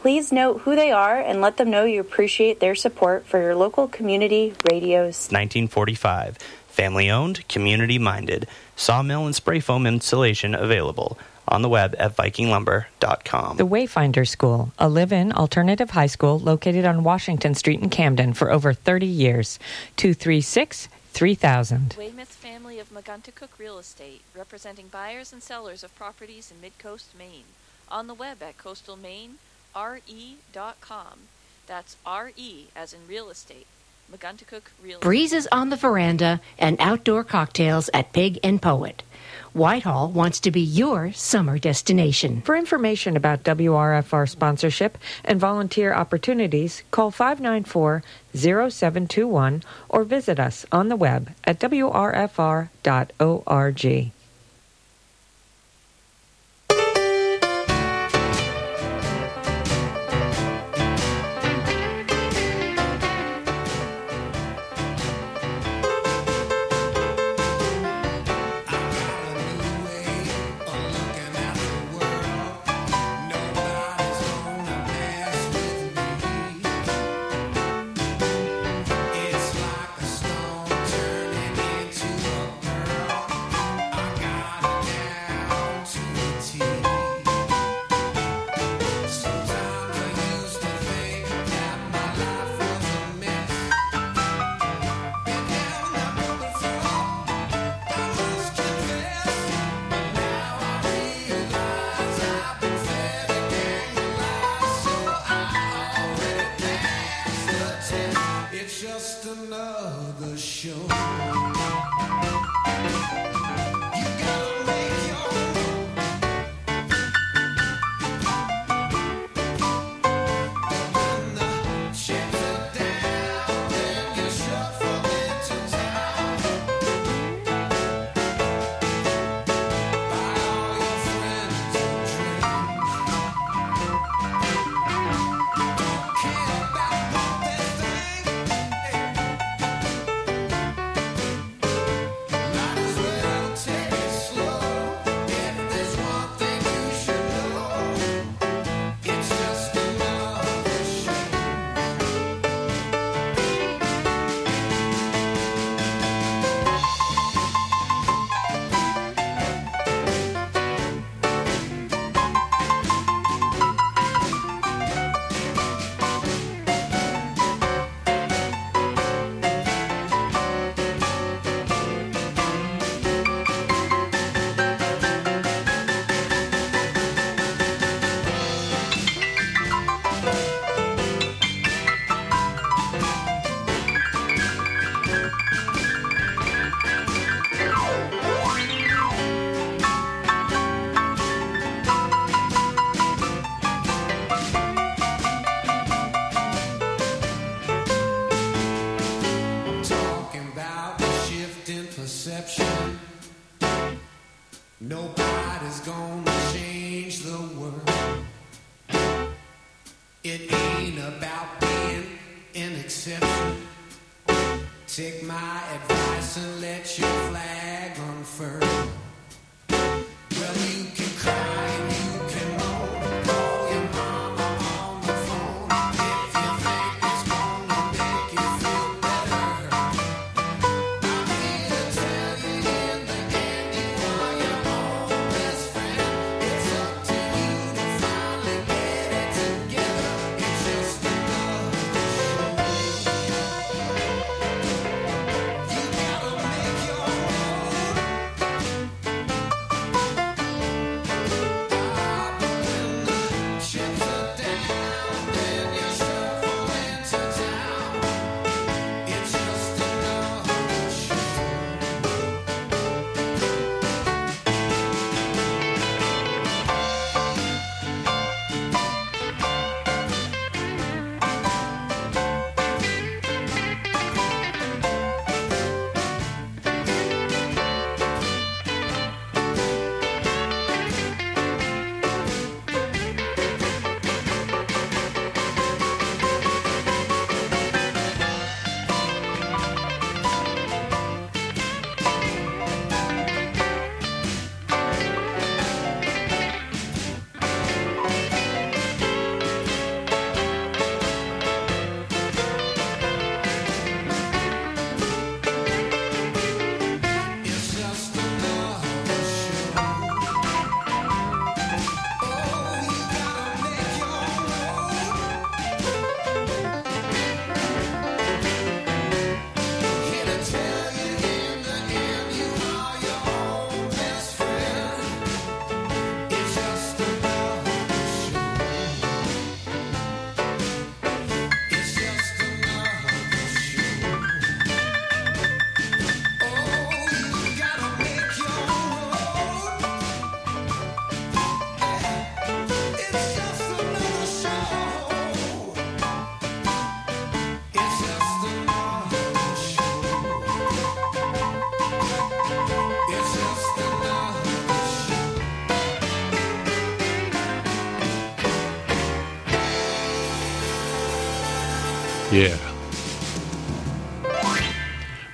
Please note who they are and let them know you appreciate their support for your local community radios. 1945. Family owned, community minded. Sawmill and spray foam insulation available on the web at vikinglumber.com. The Wayfinder School, a live in alternative high school located on Washington Street in Camden for over 30 years. 236 3000. Weymouth family of Megunticook Real Estate, representing buyers and sellers of properties in Midcoast, Maine. On the web at coastalmaine.re.com. That's R-E as in real estate. Megunticook Real Breezes on the veranda and outdoor cocktails at Pig and Poet. Whitehall wants to be your summer destination. For information about WRFR sponsorship and volunteer opportunities, call 594 0721 or visit us on the web at wrfr.org.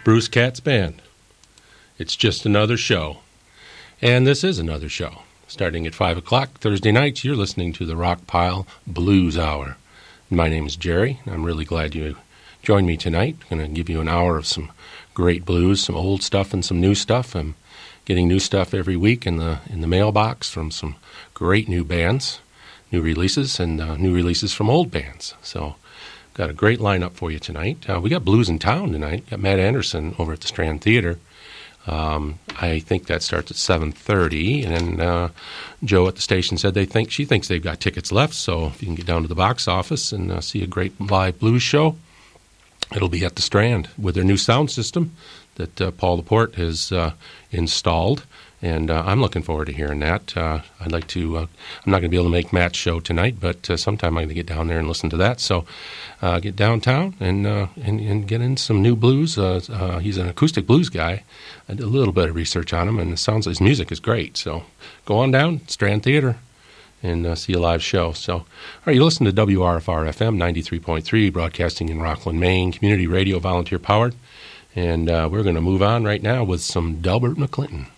Bruce Katz Band. It's just another show. And this is another show. Starting at 5 o'clock Thursday nights, you're listening to the Rock Pile Blues Hour. My name is Jerry. I'm really glad you joined me tonight. I'm going to give you an hour of some great blues, some old stuff and some new stuff. I'm getting new stuff every week in the in the mailbox from some great new bands, new releases, and uh, new releases from old bands. So Got a great lineup for you tonight. Uh, we got Blues in Town tonight. Got Matt Andersen over at the Strand Theater. Um, I think that starts at 7:30, and uh, Joe at the station said they think she thinks they've got tickets left. So if you can get down to the box office and uh, see a great live blues show, it'll be at the Strand with their new sound system that Paul Laporte has installed and uh, I'm looking forward to hearing that. Uh, I'd like to. Uh, I'm not going to be able to make Matt's show tonight, but uh, sometime I'm going to get down there and listen to that. So, uh, get downtown and, uh, and and get in some new blues. he's an acoustic blues guy. I did a little bit of research on him, and it sounds his music is great. So, go on down Strand Theater and see a live show. So, all right, you listen to WRFR FM 93.3, broadcasting in Rockland, Maine, community radio, volunteer powered. And we're going to move on right now with some Delbert McClinton.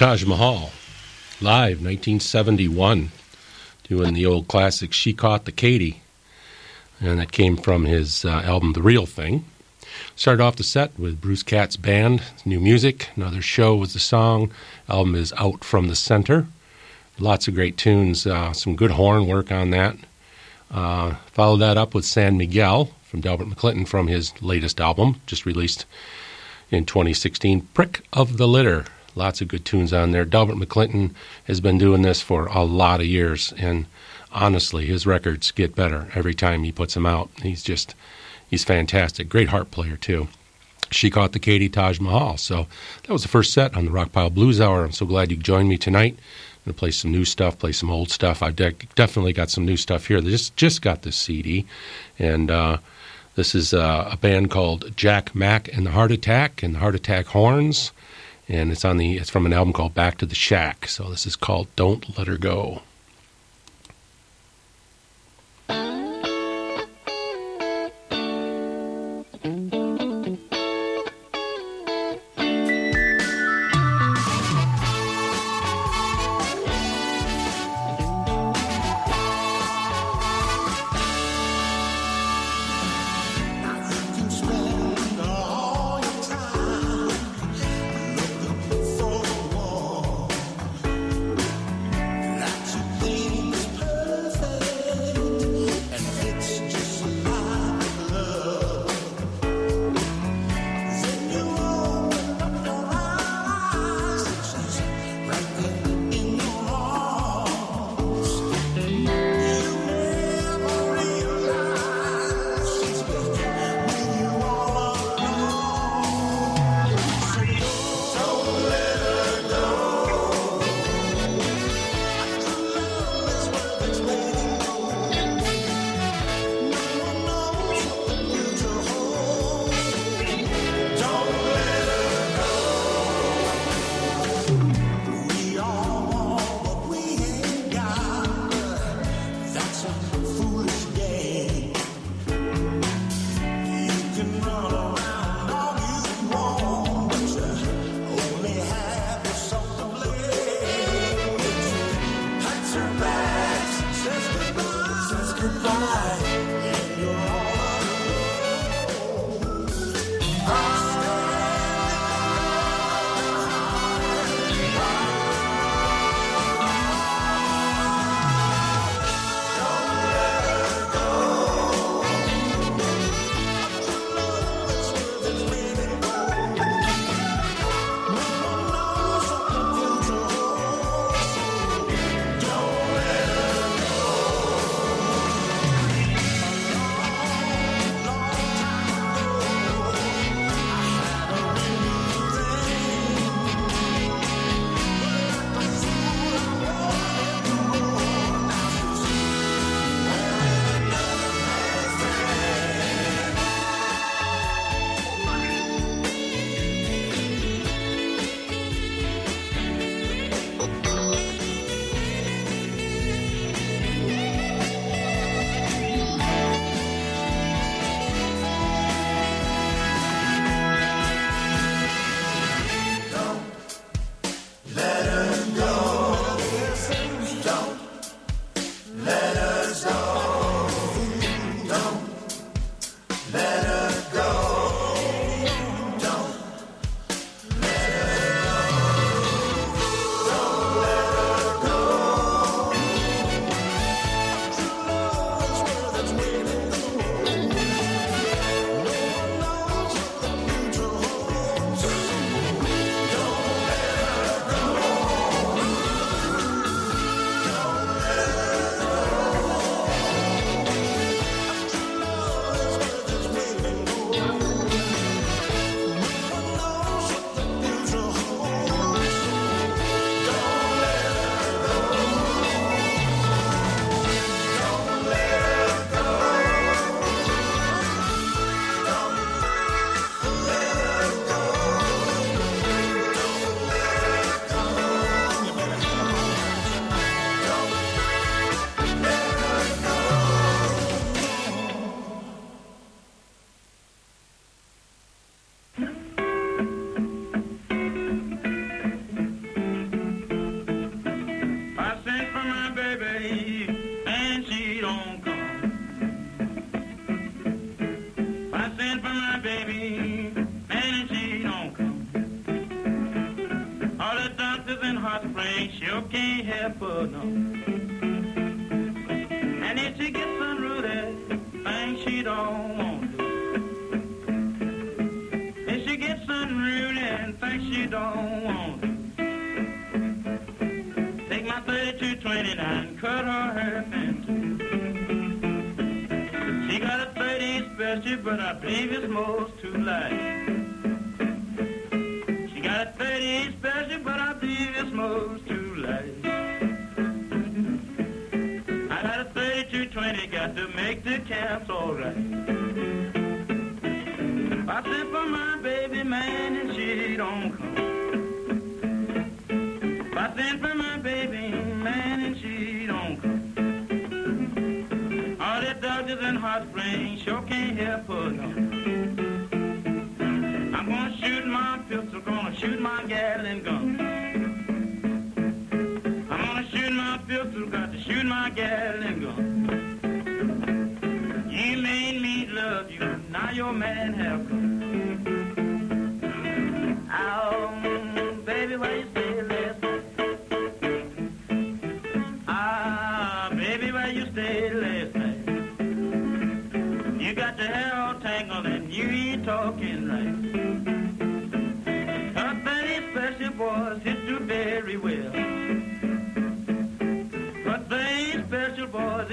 Taj Mahal, live 1971, doing the old classic She Caught the Katy. And that came from his uh, album The Real Thing. Started off the set with Bruce Katz Band, new music. Another show was the song. Album is Out from the Center. Lots of great tunes, uh, some good horn work on that. Uh, followed that up with San Miguel from Delbert McClinton from his latest album, just released in 2016, Prick of the Litter. Lots of good tunes on there. Delbert McClinton has been doing this for a lot of years, and honestly, his records get better every time he puts them out. He's just, he's fantastic. Great harp player, too. She caught the Katy Taj Mahal. So that was the first set on the Rockpile Blues Hour. I'm so glad you joined me tonight. I'm going to play some new stuff, play some old stuff. I've de definitely got some new stuff here. They just, just got this CD, and uh, this is uh, a band called Jack Mack and the Heart Attack and the Heart Attack Horns, and it's on the it's from an album called Back to the Shack. So this is called Don't Let Her Go.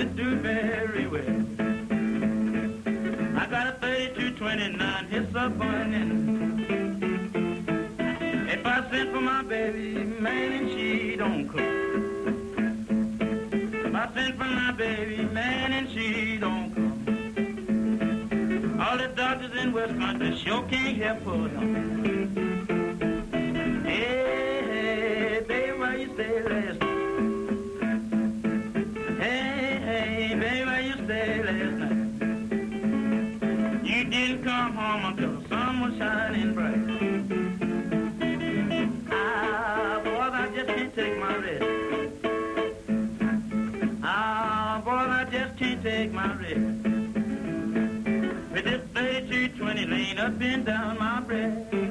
can do very well. I got a 3229 hips up on it. If I send for my baby, man, and she don't cook. If I send for my baby, man, and she don't come, All the doctors in West Country sure can't help her. my. With this 3220 lane up and down my breast.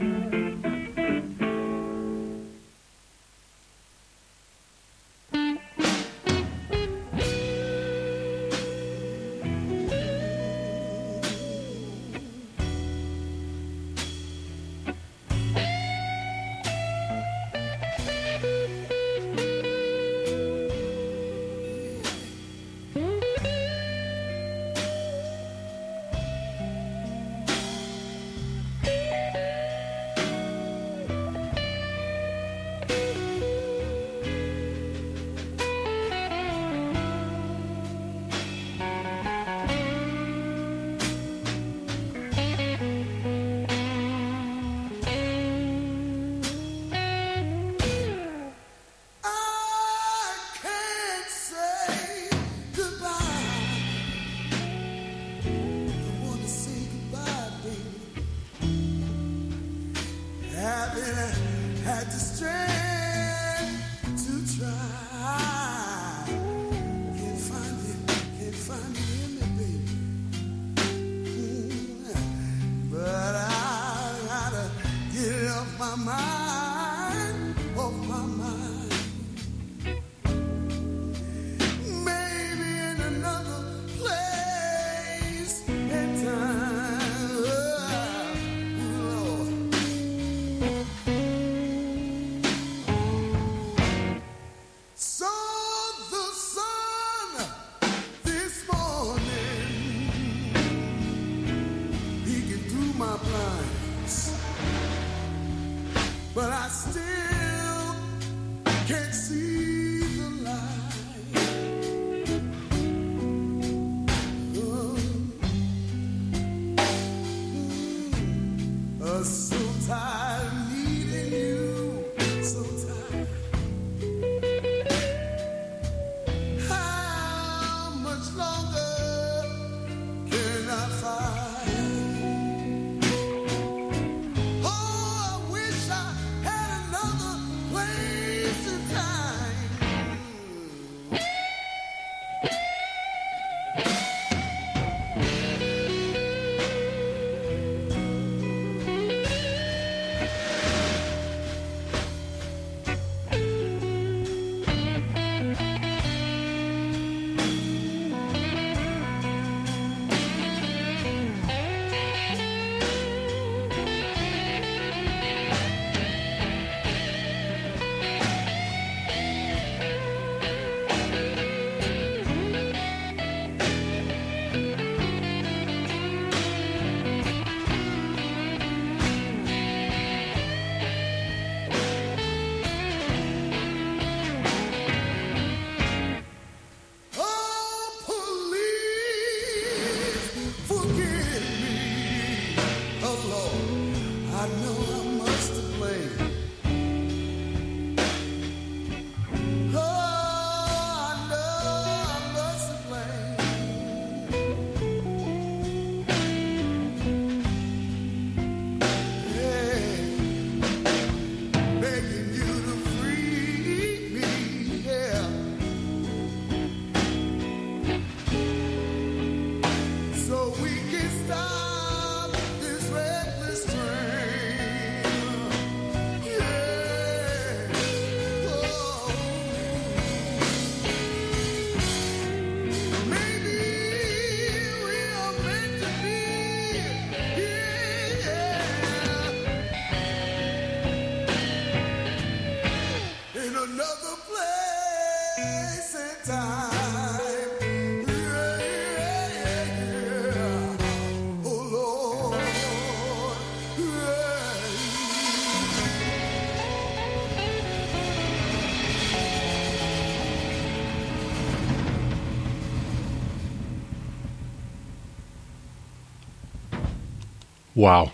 Wow.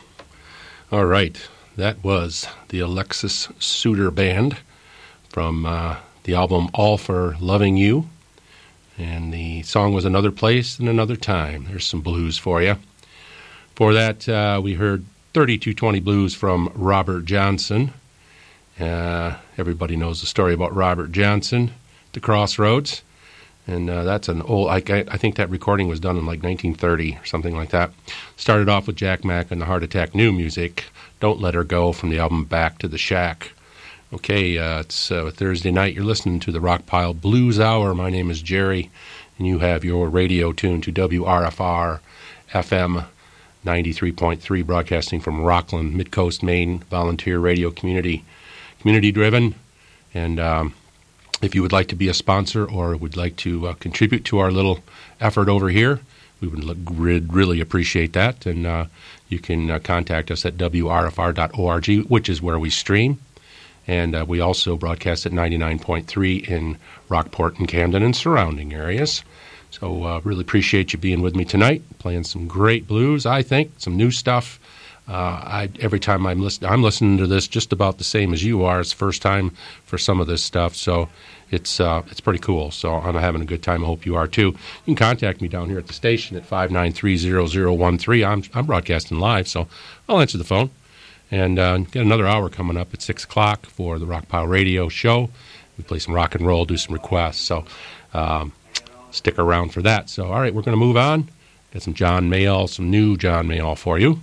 All right. That was the Alexis Suter Band from uh, the album All for Loving You. And the song was Another Place and Another Time. There's some blues for you. For that, uh, we heard 3220 Blues from Robert Johnson. Uh, everybody knows the story about Robert Johnson, The Crossroads. And uh, that's an old, I, I think that recording was done in like 1930 or something like that. Started off with Jack Mack and the Heart Attack New Music, Don't Let Her Go from the album Back to the Shack. Okay, uh, it's uh, Thursday night. You're listening to the Rockpile Blues Hour. My name is Jerry, and you have your radio tuned to WRFR FM 93.3, broadcasting from Rockland, Midcoast, Maine, volunteer radio community, community driven. And um, if you would like to be a sponsor or would like to uh, contribute to our little effort over here, we would look, really appreciate that. And uh, you can uh, contact us at wrfr.org, which is where we stream. And we also broadcast at 99.3 in Rockport and Camden and surrounding areas. So really appreciate you being with me tonight, playing some great blues, I think, some new stuff. I, every time I'm listening, I'm listening to this just about the same as you are. It's the first time for some of this stuff, so it's uh, it's pretty cool. So I'm having a good time. I hope you are too. You can contact me down here at the station at five nine three zero zero one three. I'm I'm broadcasting live, so I'll answer the phone. And uh, get another hour coming up at six o'clock for the Rock Pile Radio Show. We play some rock and roll, do some requests. So um, stick around for that. So all right, we're going to move on. Got some John Mayall, some new John Mayall for. You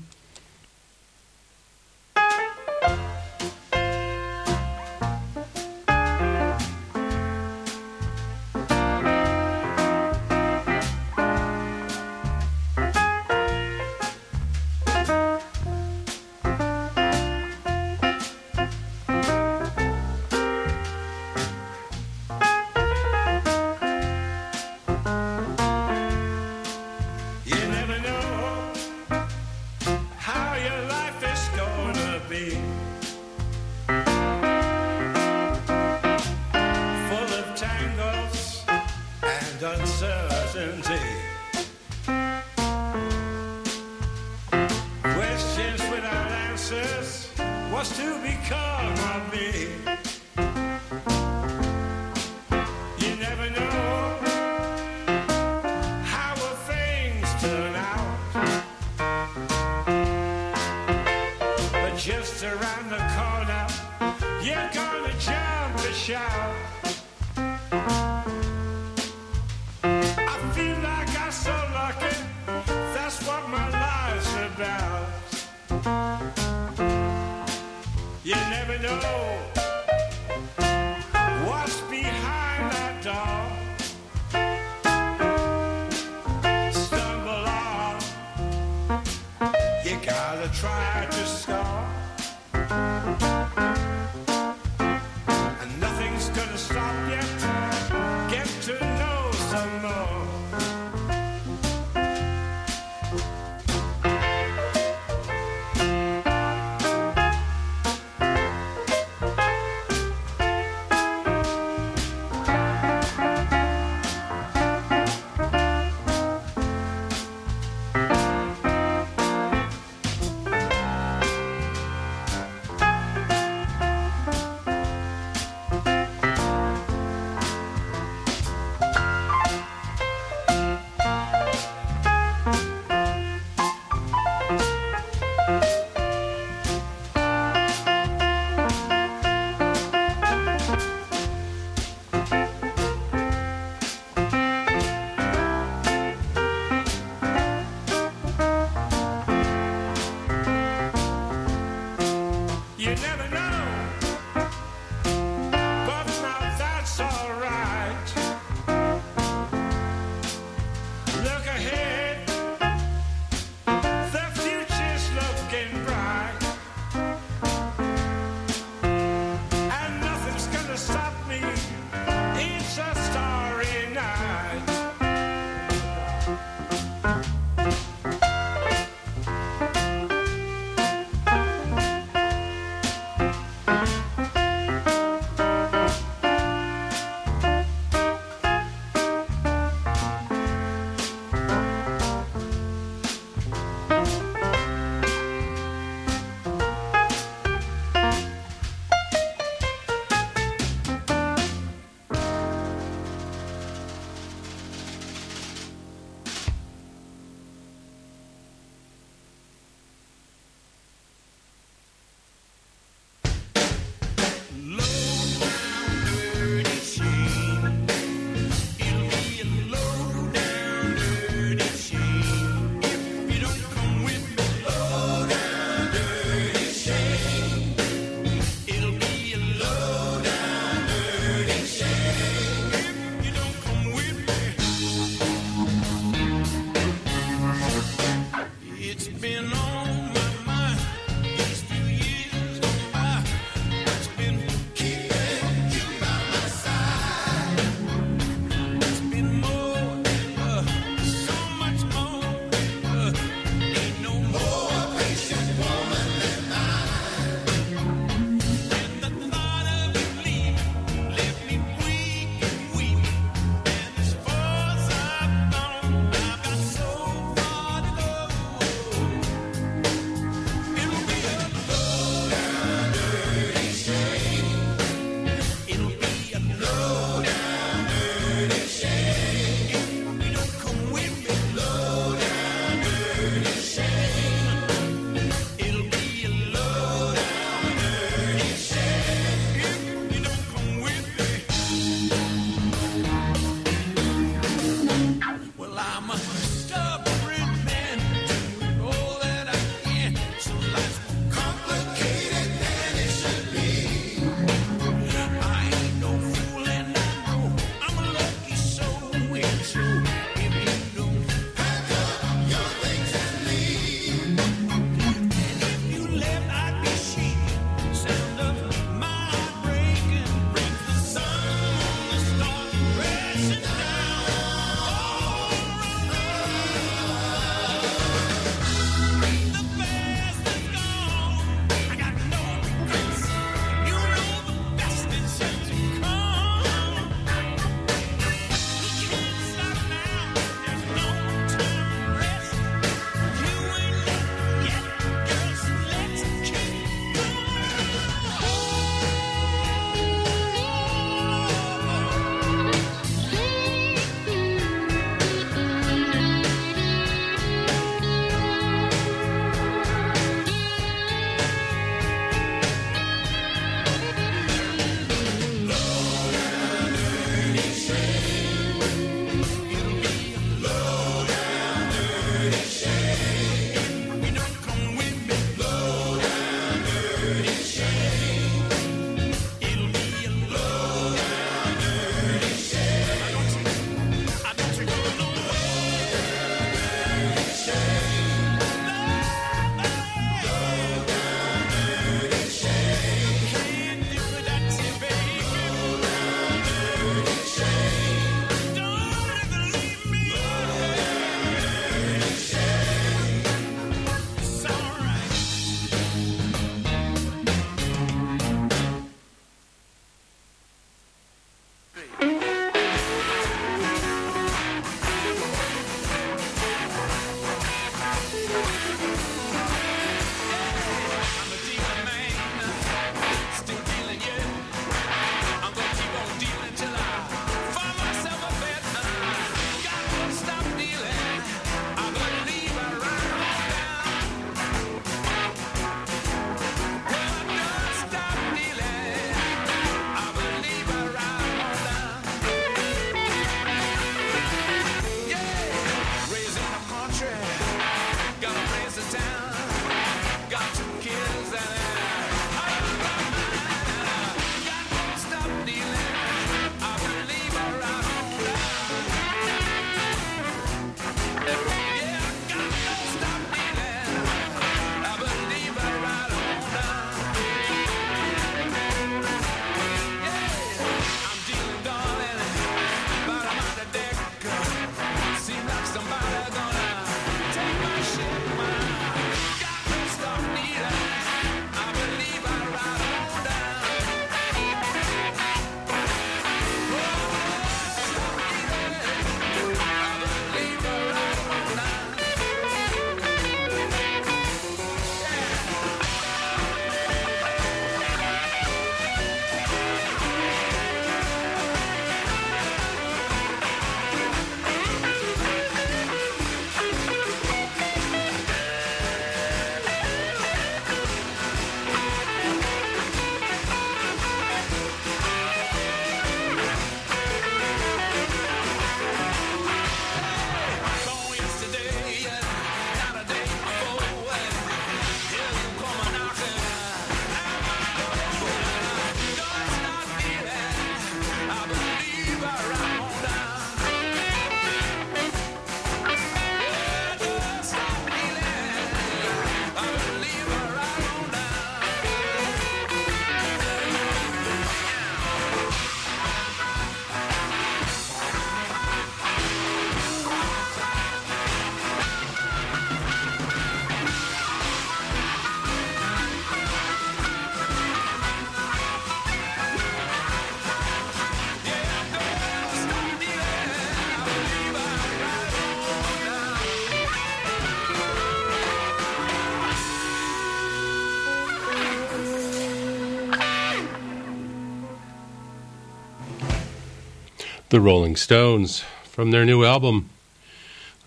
The Rolling Stones from their new album,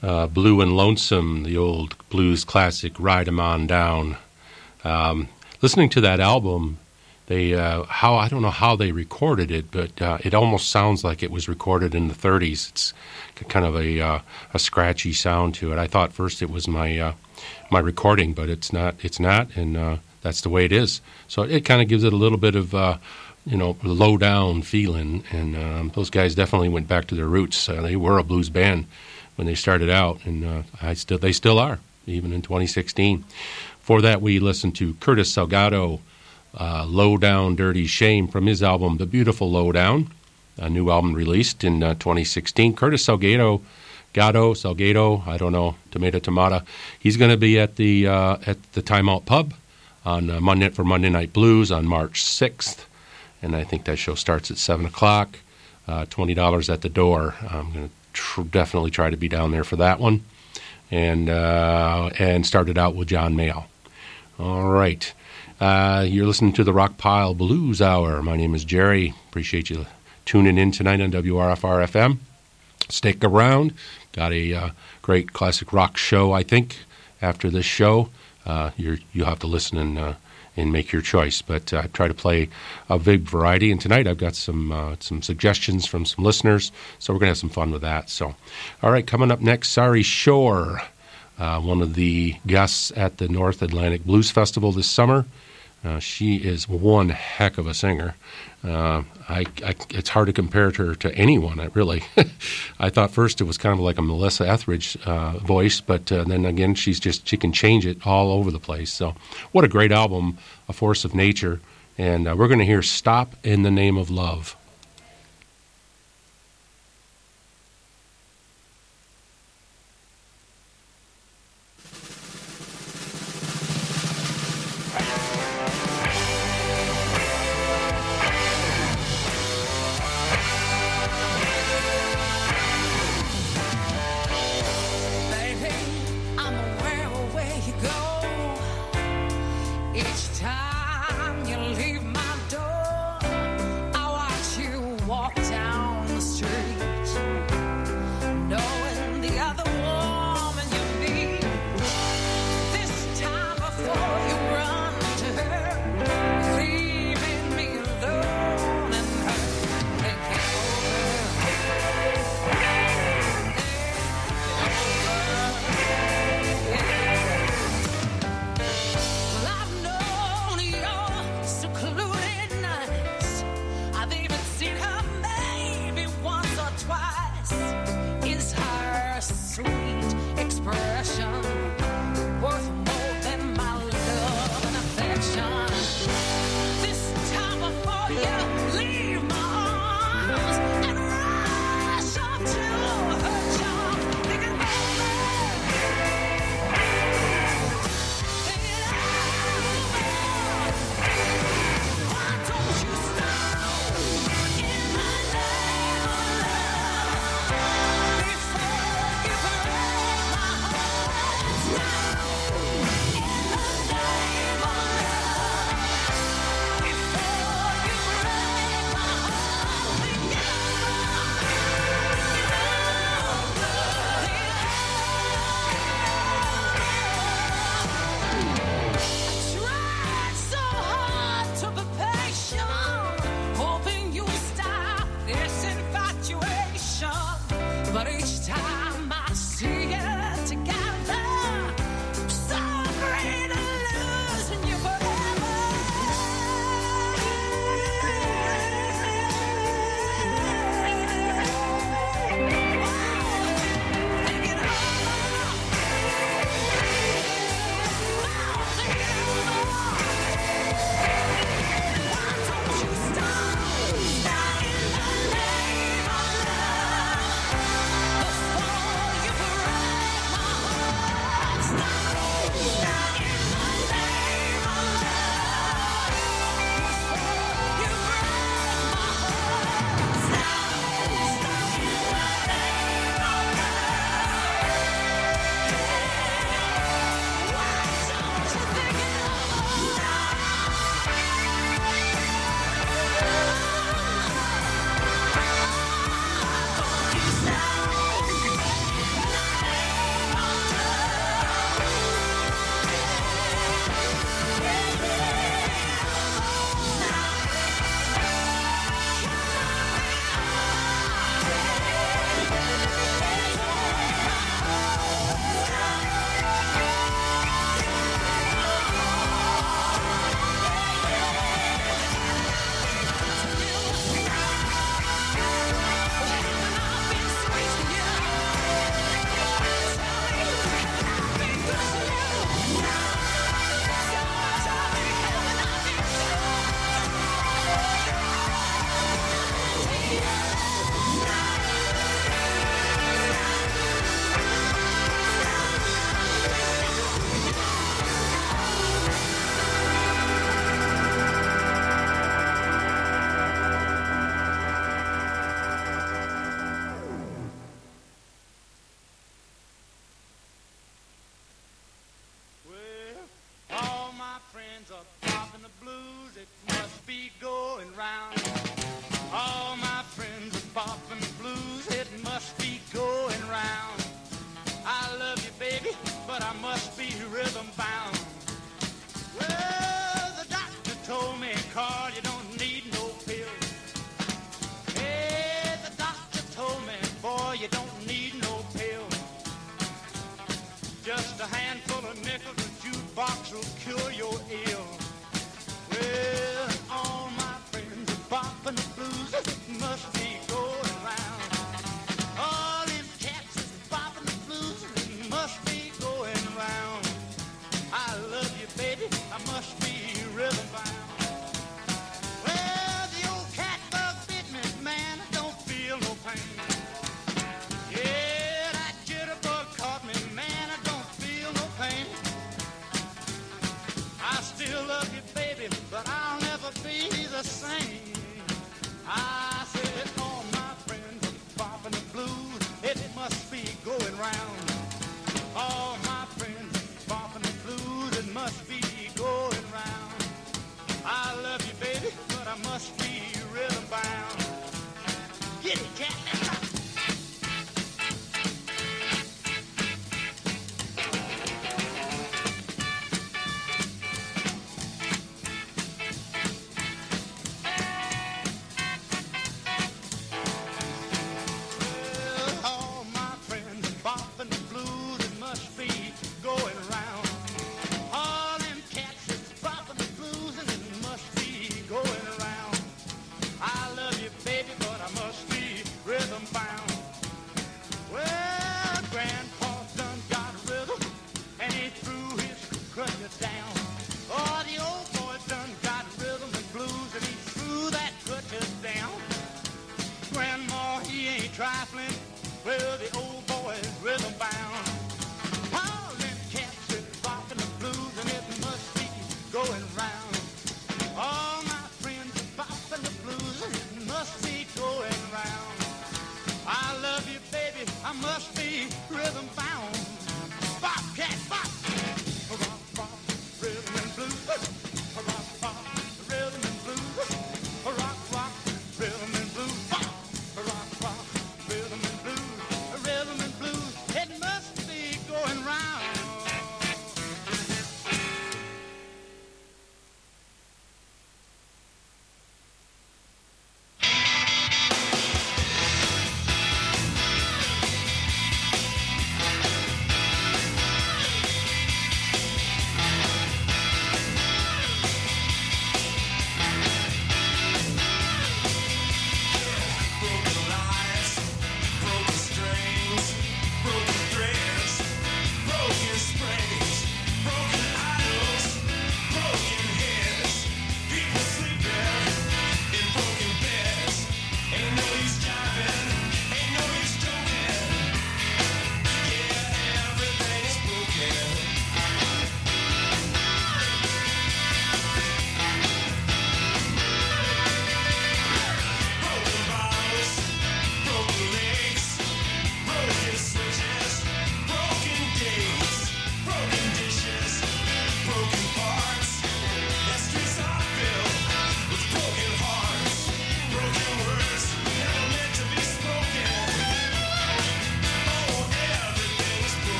uh, Blue and Lonesome, the old blues classic, Ride 'em On Down. Um, listening to that album, they uh, how I don't know how they recorded it, but uh, it almost sounds like it was recorded in the 30s. It's kind of a a scratchy sound to it. I thought first it was my my recording, but it's not. It's not, and that's the way it is. So it kind of gives it a little bit of you know low down feeling. And um, those guys definitely went back to their roots. Uh, they were a blues band when they started out, and uh, I still they still are even in 2016. For that, we listened to Curtis Salgado, uh, "Low Down Dirty Shame" from his album "The Beautiful Lowdown," a new album released in uh, 2016. Curtis Salgado. Gatto, Salgado, I don't know, tomato, tomato. He's going to be at the at the Timeout Pub on Monday for Monday Night Blues on March 6th, and I think that show starts at seven o'clock. Uh, Twenty dollars at the door. I'm going to tr- definitely try to be down there for that one, and uh, and started out with John Mayall. All right, uh, you're listening to the Rockpile Blues Hour. My name is Jerry. Appreciate you tuning in tonight on WRFR FM. Stick around. Got a great classic rock show, I think. After this show, you have to listen and and make your choice. But uh, I try to play a big variety. And tonight I've got some uh, some suggestions from some listeners, so we're gonna have some fun with that. So, all right, coming up next, Sari Schorr, uh, one of the guests at the North Atlantic Blues Festival this summer. Uh, she is one heck of a singer. Uh, I, I, it's hard to compare her to anyone. I really, I thought first it was kind of like a Melissa Etheridge uh, voice, but uh, then again, she's just she can change it all over the place. So, what a great album, A Force of Nature, and we're going to hear "Stop in the Name of Love."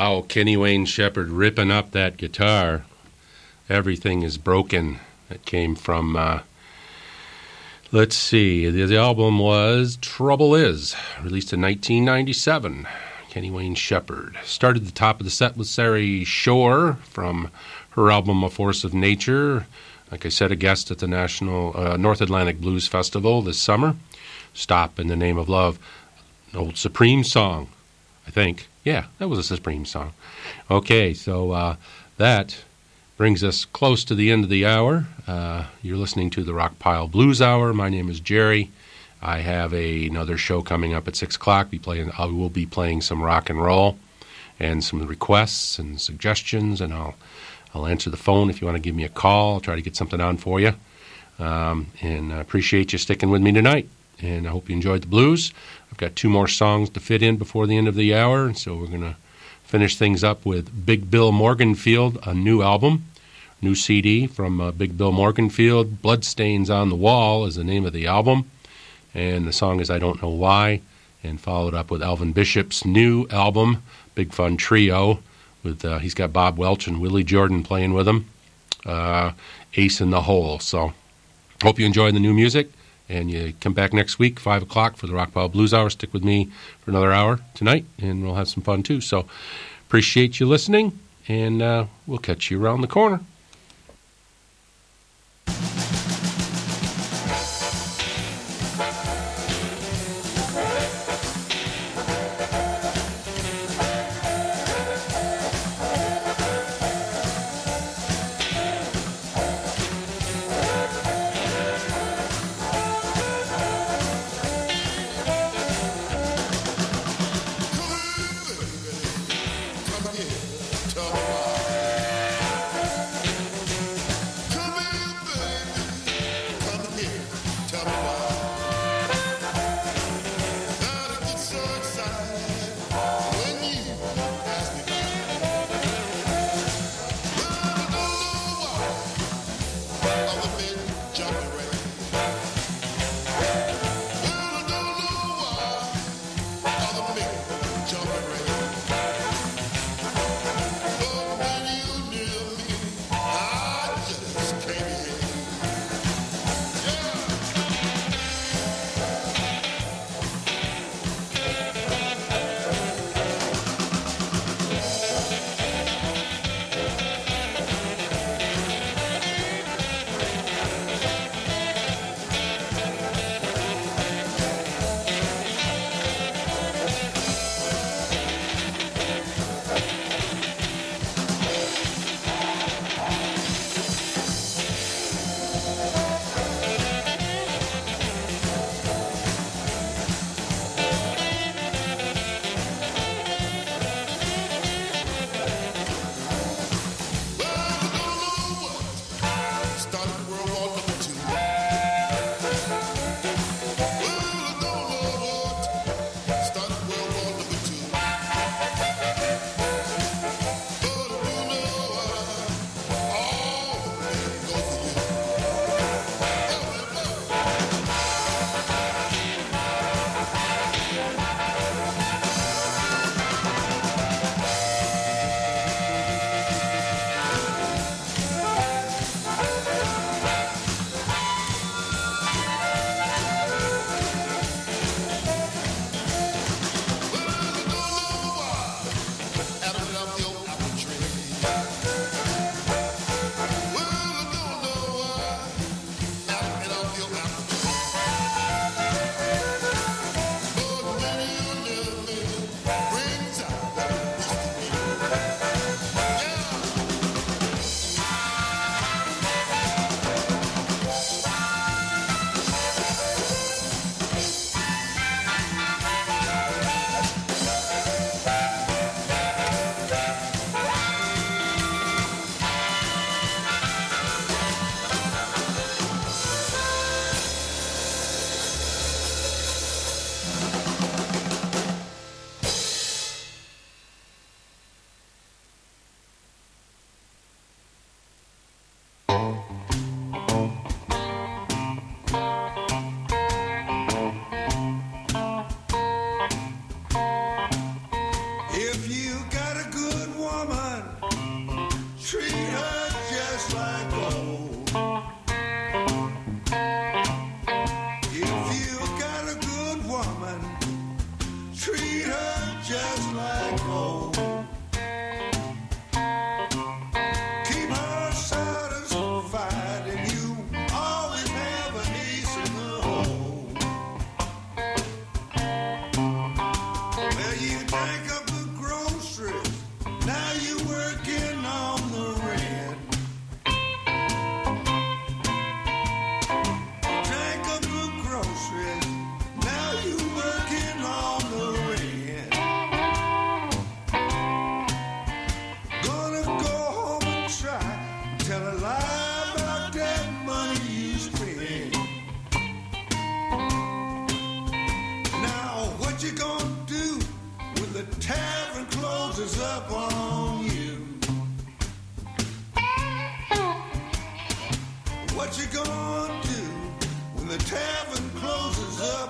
Wow, Kenny Wayne Shepherd ripping up that guitar. Everything is broken. That came from, uh, let's see, the, the album was Trouble Is, released in 1997. Kenny Wayne Shepherd. Started the top of the set with Sari Schorr from her album A Force of Nature. Like I said, a guest at the National uh, North Atlantic Blues Festival this summer. Stop in the Name of Love, an old Supreme song, I think. Yeah, that was a Supreme song. Okay, so uh, that brings us close to the end of the hour. Uh, you're listening to the Rockpile Blues Hour. My name is Jerry. I have a, another show coming up at 6 o'clock. Be playing, I will be playing some rock and roll and some requests and suggestions, and I'll, I'll answer the phone if you want to give me a call. I'll try to get something on for you. Um, and I appreciate you sticking with me tonight. And I hope you enjoyed the blues. I've got two more songs to fit in before the end of the hour, so we're going to finish things up with Big Bill Morganfield, a new album, new CD from uh, Big Bill Morganfield. Bloodstains on the Wall is the name of the album, and the song is I Don't Know Why, and followed up with Elvin Bishop's new album, Big Fun Trio. With uh, he's got Bob Welch and Willie Jordan playing with him, uh, Ace in the Hole. So, hope you enjoy the new music. And you come back next week, 5 o'clock, for the Rockpile Blues Hour. Stick with me for another hour tonight, and we'll have some fun too. So, appreciate you listening, and uh, we'll catch you around the corner. You gonna do when the tavern closes up